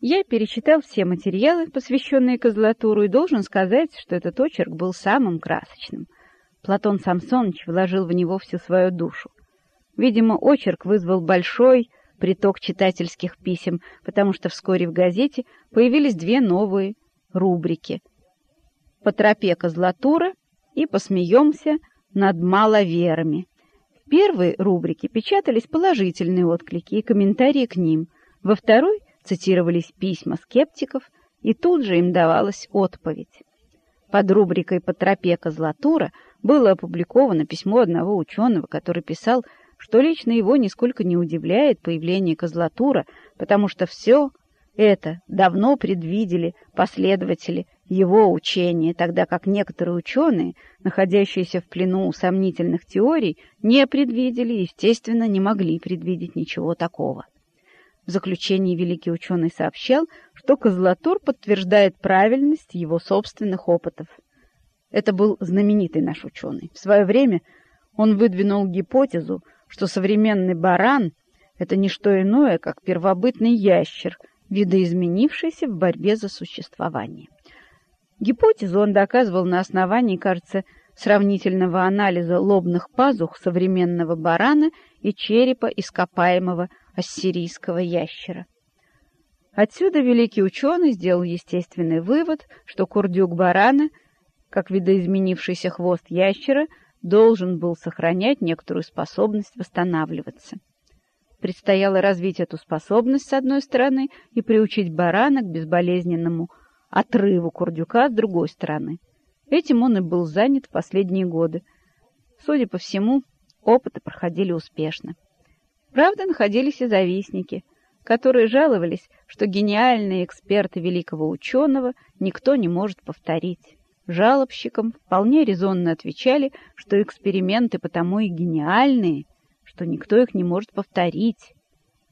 Я перечитал все материалы, посвященные Козлатуру, и должен сказать, что этот очерк был самым красочным. Платон Самсонович вложил в него всю свою душу. Видимо, очерк вызвал большой приток читательских писем, потому что вскоре в газете появились две новые рубрики «По тропе Козлатура» и «Посмеемся над маловерами». В первой рубрике печатались положительные отклики и комментарии к ним, во второй цитировались письма скептиков, и тут же им давалась отповедь. Под рубрикой «По тропе Козлатура» было опубликовано письмо одного ученого, который писал, что лично его нисколько не удивляет появление Козлатура, потому что все это давно предвидели последователи его учения, тогда как некоторые ученые, находящиеся в плену у сомнительных теорий, не предвидели и, естественно, не могли предвидеть ничего такого. В заключении великий ученый сообщал, что Козлатур подтверждает правильность его собственных опытов. Это был знаменитый наш ученый. В свое время он выдвинул гипотезу, что современный баран — это не что иное, как первобытный ящер, видоизменившийся в борьбе за существование. Гипотезу он доказывал на основании, кажется, сравнительного анализа лобных пазух современного барана и черепа ископаемого ассирийского ящера. Отсюда великий ученый сделал естественный вывод, что курдюк барана, как видоизменившийся хвост ящера, должен был сохранять некоторую способность восстанавливаться. Предстояло развить эту способность с одной стороны и приучить барана к безболезненному отрыву курдюка с другой стороны. Этим он и был занят в последние годы. Судя по всему, опыты проходили успешно. Правда, находились и завистники, которые жаловались, что гениальные эксперты великого ученого никто не может повторить. Жалобщикам вполне резонно отвечали, что эксперименты потому и гениальные, что никто их не может повторить.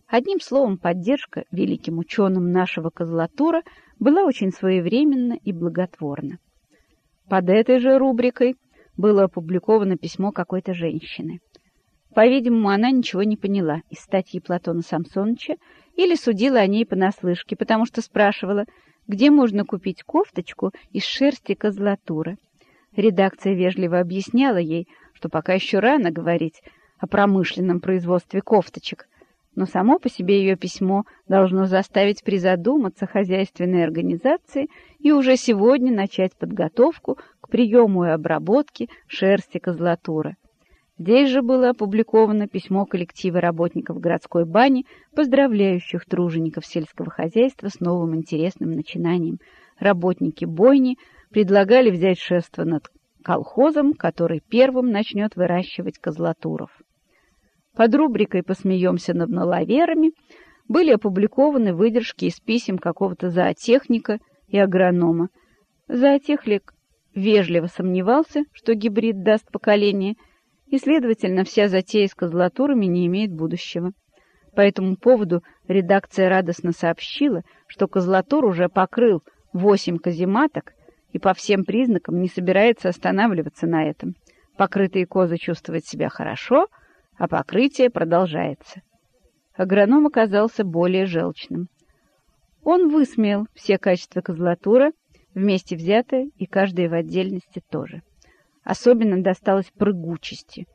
Одним словом, поддержка великим ученым нашего Козлатура была очень своевременна и благотворна. Под этой же рубрикой было опубликовано письмо какой-то женщины. По-видимому, она ничего не поняла из статьи Платона Самсоновича или судила о ней понаслышке, потому что спрашивала, где можно купить кофточку из шерсти козлатуры. Редакция вежливо объясняла ей, что пока еще рано говорить о промышленном производстве кофточек, но само по себе ее письмо должно заставить призадуматься хозяйственной организации и уже сегодня начать подготовку к приему и обработке шерсти козлатуры. Здесь же было опубликовано письмо коллектива работников городской бани, поздравляющих тружеников сельского хозяйства с новым интересным начинанием. Работники бойни предлагали взять шефство над колхозом, который первым начнет выращивать козлатуров. Под рубрикой «Посмеемся над маловерами» были опубликованы выдержки из писем какого-то зоотехника и агронома. Зоотехник вежливо сомневался, что гибрид даст поколение – и, следовательно, вся затея с козлатурами не имеет будущего. По этому поводу редакция радостно сообщила, что козлатур уже покрыл восемь казематок и по всем признакам не собирается останавливаться на этом. Покрытые козы чувствуют себя хорошо, а покрытие продолжается. Агроном оказался более желчным. Он высмеял все качества козлатура, вместе взятые и каждое в отдельности тоже. Особенно досталось прыгучести.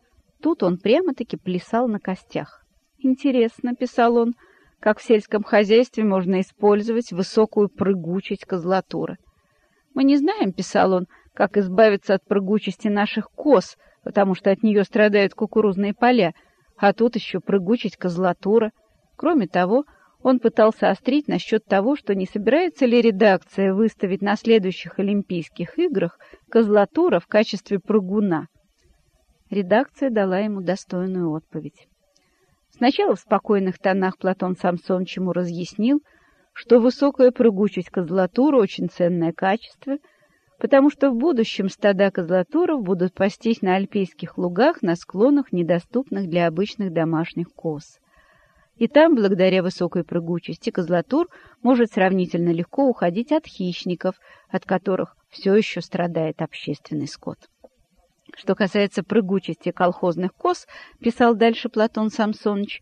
Тут он прямо-таки плясал на костях. «Интересно», — писал он, — «как в сельском хозяйстве можно использовать высокую прыгучесть козлатуры». «Мы не знаем», — писал он, — «как избавиться от прыгучести наших коз, потому что от нее страдают кукурузные поля, а тут еще прыгучесть козлатура. Кроме того, он пытался острить насчет того, что не собирается ли редакция выставить на следующих Олимпийских играх Козлатура в качестве прыгуна. Редакция дала ему достойную отповедь. Сначала в спокойных тонах Платон Самсонович ему разъяснил, что высокая прыгучесть козлатура — очень ценное качество, потому что в будущем стада козлатуров будут пастись на альпийских лугах на склонах, недоступных для обычных домашних коз и там, благодаря высокой прыгучести, козлатур может сравнительно легко уходить от хищников, от которых все еще страдает общественный скот. Что касается прыгучести колхозных коз, писал дальше Платон Самсонович,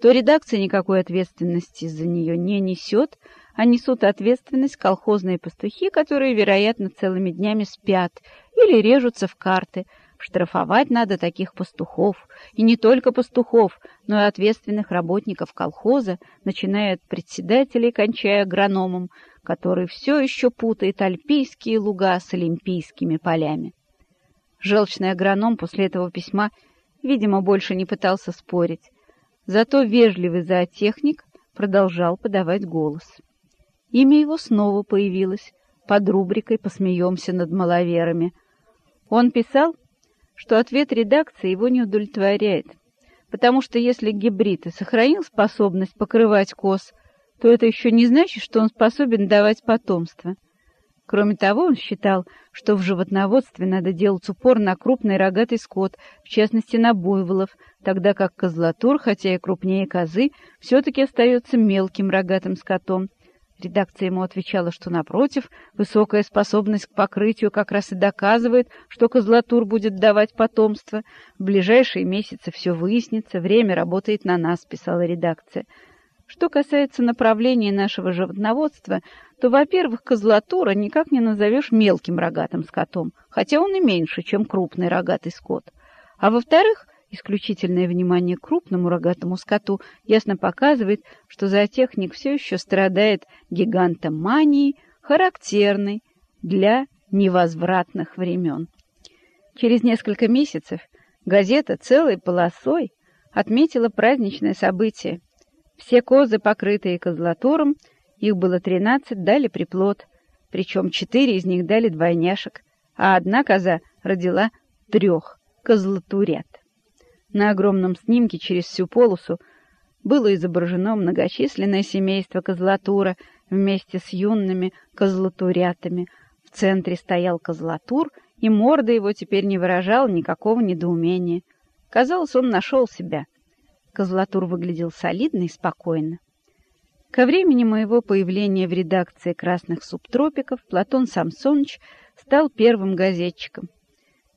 то редакция никакой ответственности за нее не несет, а несут ответственность колхозные пастухи, которые, вероятно, целыми днями спят или режутся в карты. Штрафовать надо таких пастухов, и не только пастухов, но и ответственных работников колхоза, начиная от председателя и кончая агрономом, который все еще путает альпийские луга с олимпийскими полями. Желчный агроном после этого письма, видимо, больше не пытался спорить. Зато вежливый зоотехник продолжал подавать голос. Имя его снова появилось под рубрикой «Посмеемся над маловерами». Он писал, что ответ редакции его не удовлетворяет, потому что если гибрид и сохранил способность покрывать коз, то это еще не значит, что он способен давать потомство. Кроме того, он считал, что в животноводстве надо делать упор на крупный рогатый скот, в частности на буйволов, тогда как козлатур, хотя и крупнее козы, все-таки остается мелким рогатым скотом. Редакция ему отвечала, что, напротив, высокая способность к покрытию как раз и доказывает, что козлатур будет давать потомство. В ближайшие месяцы все выяснится, время работает на нас, писала редакция. Что касается направления нашего животноводства, то, во-первых, козлатура никак не назовешь мелким рогатым скотом, хотя он и меньше, чем крупный рогатый скот. А во-вторых, исключительное внимание крупному рогатому скоту ясно показывает, что зоотехник все еще страдает гигантоманией, характерной для невозвратных времен. Через несколько месяцев газета целой полосой отметила праздничное событие. Все козы, покрытые козлатуром, их было тринадцать, дали приплод, причем четыре из них дали двойняшек, а одна коза родила трех козлатурят. На огромном снимке через всю полосу было изображено многочисленное семейство козлатура вместе с юными козлатурятами. В центре стоял козлатур, и морда его теперь не выражала никакого недоумения. Казалось, он нашел себя. Козлатур выглядел солидно и спокойно. Ко времени моего появления в редакции «Красных субтропиков» Платон Самсонович стал первым газетчиком.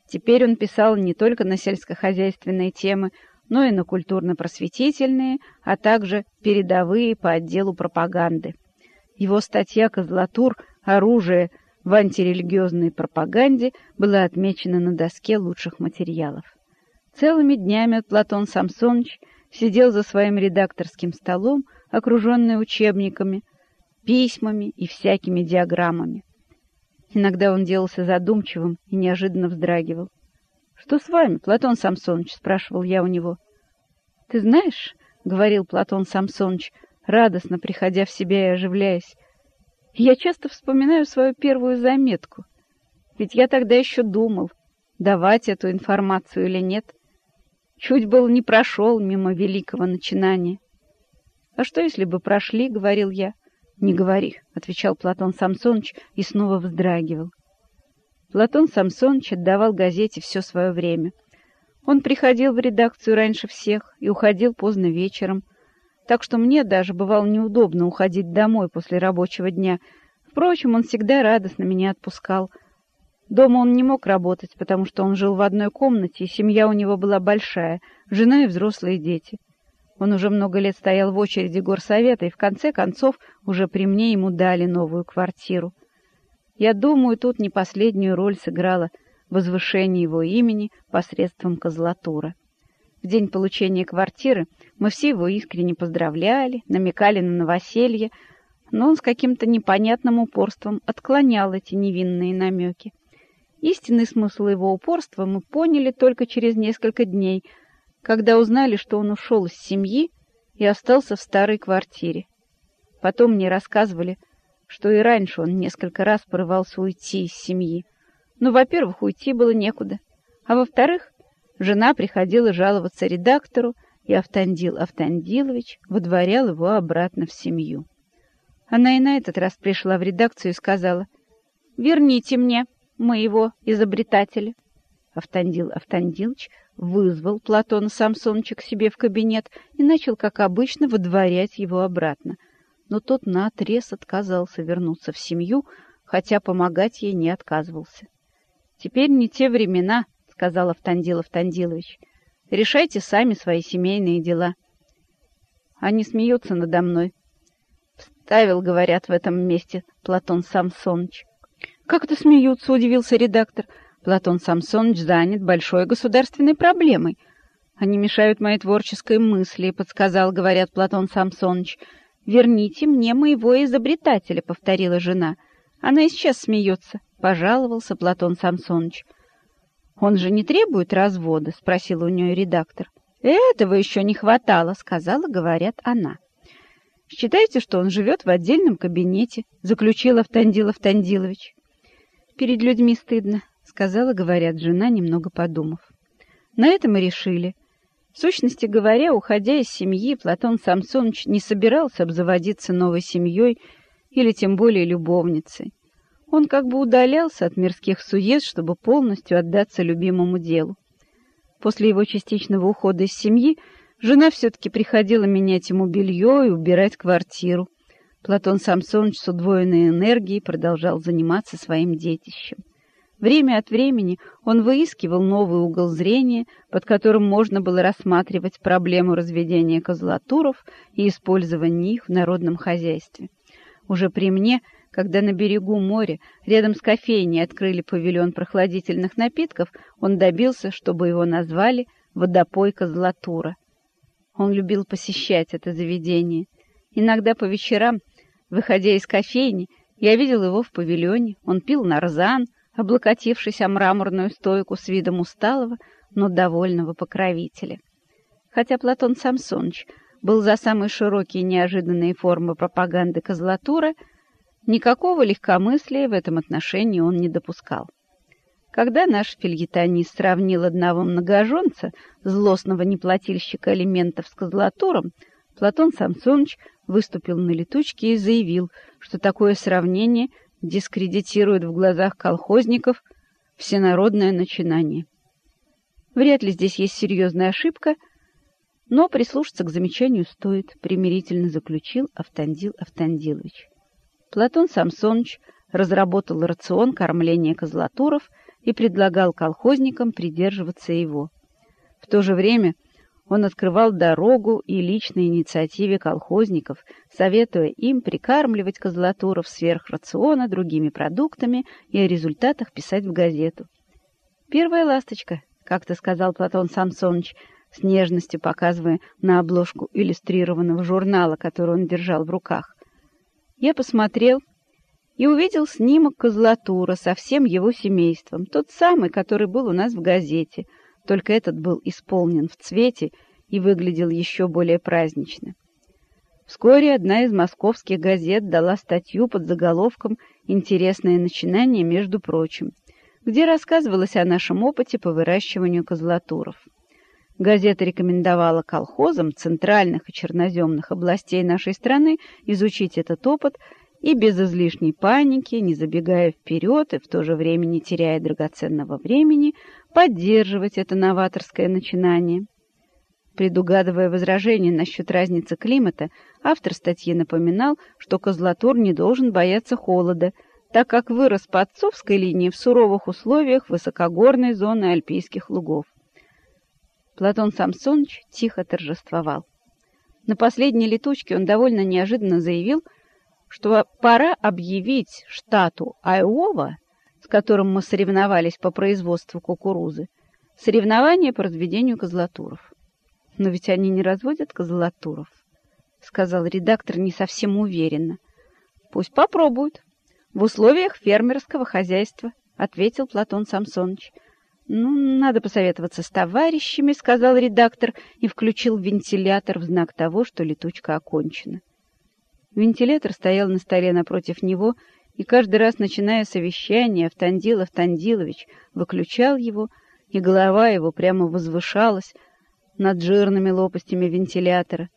Теперь он писал не только на сельскохозяйственные темы, но и на культурно-просветительные, а также передовые по отделу пропаганды. Его статья «Козлатур. Оружие в антирелигиозной пропаганде» была отмечена на доске лучших материалов. Целыми днями Платон Самсонович сидел за своим редакторским столом, окруженный учебниками, письмами и всякими диаграммами. Иногда он делался задумчивым и неожиданно вздрагивал. — Что с вами, Платон Самсонович? — спрашивал я у него. — Ты знаешь, — говорил Платон Самсонович, радостно приходя в себя и оживляясь, — я часто вспоминаю свою первую заметку. Ведь я тогда еще думал, давать эту информацию или нет. Чуть был не прошел мимо великого начинания. «А что, если бы прошли?» — говорил я. «Не говори», — отвечал Платон Самсоныч и снова вздрагивал. Платон Самсоныч отдавал газете все свое время. Он приходил в редакцию раньше всех и уходил поздно вечером, так что мне даже бывало неудобно уходить домой после рабочего дня. Впрочем, он всегда радостно меня отпускал — Дома он не мог работать, потому что он жил в одной комнате, и семья у него была большая, жена и взрослые дети. Он уже много лет стоял в очереди горсовета, и в конце концов уже при мне ему дали новую квартиру. Я думаю, тут не последнюю роль сыграло возвышение его имени посредством козлатура. В день получения квартиры мы все его искренне поздравляли, намекали на новоселье, но он с каким-то непонятным упорством отклонял эти невинные намеки. Истинный смысл его упорства мы поняли только через несколько дней, когда узнали, что он ушел из семьи и остался в старой квартире. Потом мне рассказывали, что и раньше он несколько раз порывался уйти из семьи. Но, во-первых, уйти было некуда, а во-вторых, жена приходила жаловаться редактору, и Автандил Автандилович выдворял его обратно в семью. Она и на этот раз пришла в редакцию и сказала, «Верните мне» моего изобретателя. Автандил Автандилович вызвал Платона Самсоновича к себе в кабинет и начал, как обычно, выдворять его обратно. Но тот наотрез отказался вернуться в семью, хотя помогать ей не отказывался. «Теперь не те времена», — сказал Автандил Автандилович. «Решайте сами свои семейные дела». Они смеются надо мной. Вставил, говорят, в этом месте Платон Самсоныч. Как это смеются, удивился редактор. Платон Самсоныч занят большой государственной проблемой. Они мешают моей творческой мысли, подсказал, говорят, Платон Самсоныч. Верните мне моего изобретателя, повторила жена. Она и сейчас смеется, пожаловался Платон Самсоныч. Он же не требует развода, спросил у нее редактор. Этого еще не хватало, сказала, говорят, она. Считайте, что он живет в отдельном кабинете, заключил Автандил Автандилович. Перед людьми стыдно, сказала, говорят, жена, немного подумав. На этом и решили. В сущности говоря, уходя из семьи, Платон Самсонович не собирался обзаводиться новой семьей или тем более любовницей. Он как бы удалялся от мирских сует, чтобы полностью отдаться любимому делу. После его частичного ухода из семьи жена все-таки приходила менять ему белье и убирать квартиру. Платон Самсонович с удвоенной энергией продолжал заниматься своим детищем. Время от времени он выискивал новый угол зрения, под которым можно было рассматривать проблему разведения козлатуров и использования их в народном хозяйстве. Уже при мне – когда на берегу моря, рядом с кофейней, открыли павильон прохладительных напитков, он добился, чтобы его назвали «Водопой Козлатура». Он любил посещать это заведение. Иногда по вечерам, выходя из кофейни, я видел его в павильоне. Он пил нарзан, облокотившись о мраморную стойку с видом усталого, но довольного покровителя. Хотя Платон Самсоныч был за самые широкие неожиданные формы пропаганды Козлатура, Никакого легкомыслия в этом отношении он не допускал. Когда наш фельетонист сравнил одного многоженца, злостного неплательщика элементов с козлатуром, Платон Самсоныч выступил на летучке и заявил, что такое сравнение дискредитирует в глазах колхозников всенародное начинание. Вряд ли здесь есть серьезная ошибка, но прислушаться к замечанию стоит, примирительно заключил Автандил Автандилович. Платон Самсоныч разработал рацион кормления козлатуров и предлагал колхозникам придерживаться его. В то же время он открывал дорогу и личной инициативе колхозников, советуя им прикармливать козлатуров сверх рациона другими продуктами и о результатах писать в газету. «Первая ласточка», — как-то сказал Платон Самсоныч, с нежностью показывая на обложку иллюстрированного журнала, который он держал в руках. Я посмотрел и увидел снимок Козлатура со всем его семейством, тот самый, который был у нас в газете, только этот был исполнен в цвете и выглядел еще более празднично. Вскоре одна из московских газет дала статью под заголовком «Интересное начинание, между прочим», где рассказывалось о нашем опыте по выращиванию козлатуров. Газета рекомендовала колхозам центральных и черноземных областей нашей страны изучить этот опыт и без излишней паники, не забегая вперед и в то же время не теряя драгоценного времени, поддерживать это новаторское начинание. Предугадывая возражения насчет разницы климата, автор статьи напоминал, что козлатур не должен бояться холода, так как вырос по отцовской линии в суровых условиях высокогорной зоны альпийских лугов. Платон Самсоныч тихо торжествовал. На последней летучке он довольно неожиданно заявил, что пора объявить штату Айова, с которым мы соревновались по производству кукурузы, соревнования по разведению козлатуров. Но ведь они не разводят козлатуров, сказал редактор не совсем уверенно. Пусть попробуют. В условиях фермерского хозяйства, ответил Платон Самсоныч. «Ну, надо посоветоваться с товарищами», — сказал редактор и включил вентилятор в знак того, что летучка окончена. Вентилятор стоял на столе напротив него, и каждый раз, начиная совещание, Автандил Автандилович выключал его, и голова его прямо возвышалась над жирными лопастями вентилятора.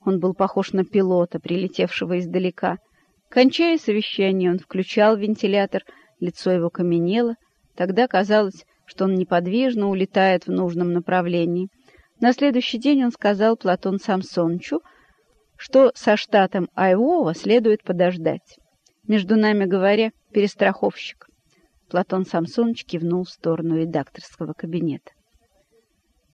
Он был похож на пилота, прилетевшего издалека. Кончая совещание, он включал вентилятор, лицо его каменело. Тогда казалось, что он неподвижно улетает в нужном направлении. На следующий день он сказал Платон Самсончу, что со штатом Айова следует подождать. Между нами говоря, перестраховщик. Платон Самсоныч кивнул в сторону редакторского кабинета.